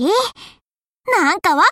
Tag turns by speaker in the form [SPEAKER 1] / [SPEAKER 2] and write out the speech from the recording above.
[SPEAKER 1] なんかワ